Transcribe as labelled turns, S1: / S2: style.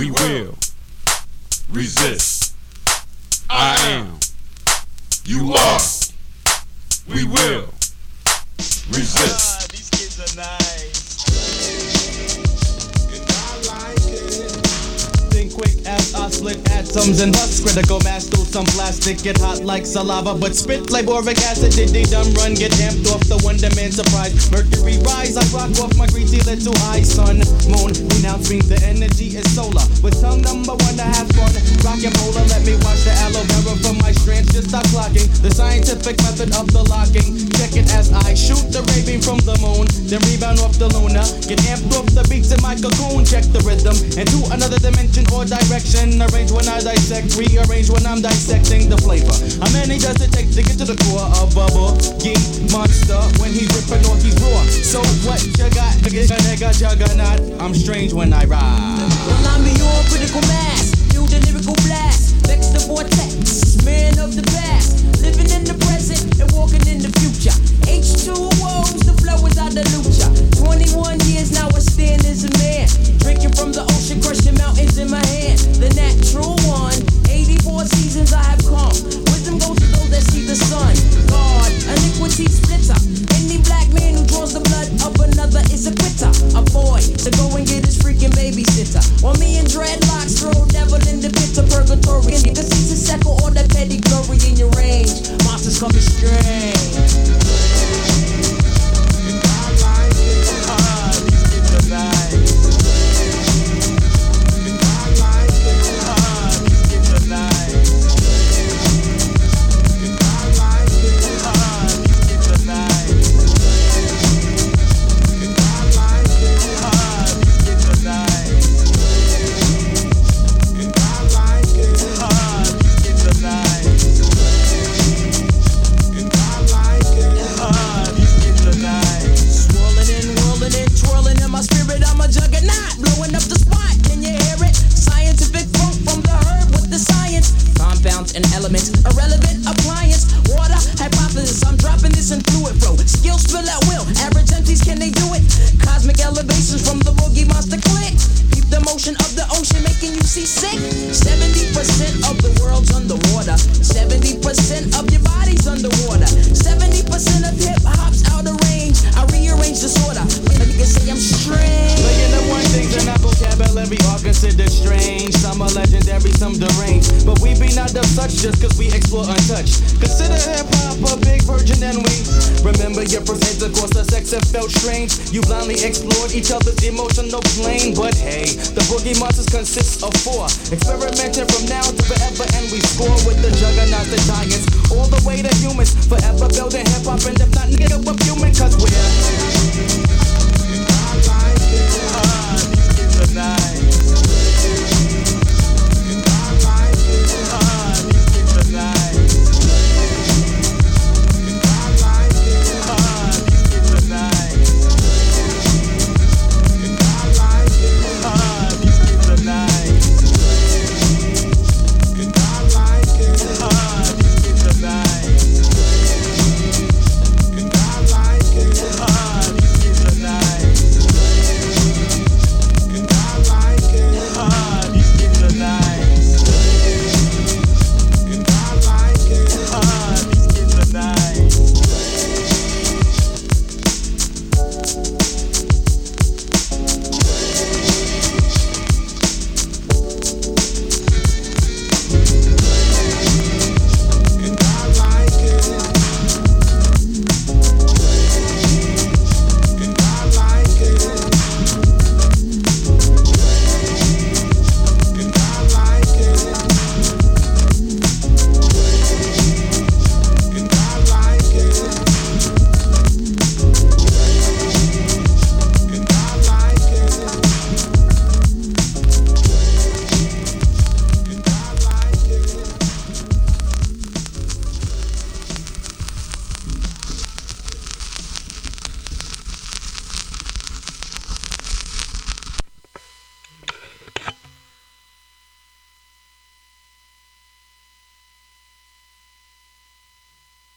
S1: We will resist. I am. You are. We will resist. Split atoms and husk. Critical mass through some plastic. Get hot like saliva, but spit like boric acid. Did they dumb run? Get amped off the Wonder Man surprise. Mercury rise, I rock off my greasy little high sun. Moon, renounce me, the energy is solar. With tongue number one to have fun. Rockin' polar, let me watch the aloe vera from my strands. Just stop clocking. The scientific method of the locking. Check it as I shoot the ray beam from the moon. Then rebound off the luna. Get amped off the beats in my cocoon. Check the rhythm. Into another dimension or direction. Arrange when I dissect. Rearrange when I'm dissecting the flavor. How many does it take to get to the core of a boogie monster? When he's ripping off, he's raw. So what you got? Nigga, nigga, juggernaut. I'm strange when I ride.
S2: Well, I'm beyond critical mass. The lyrical blast. The. Man of the past. Living in the present and walking in the future. H2O's, the flow is out the lucha. 21 years now, I stand as a man. Drinking from the ocean, crushing mountains in my hand. The natural one. 84 seasons I have come.
S1: Just cause we explore untouched. Consider hip hop a big virgin and we remember your first intercourse, the sex that felt strange. You blindly explored each other's emotional plane. But hey, the boogie monsters consist of four. Experimenting from now to forever and we score with the juggernauts, the giants. All the way to humans. Forever building hip hop and if not, nigga, we're human cause we're.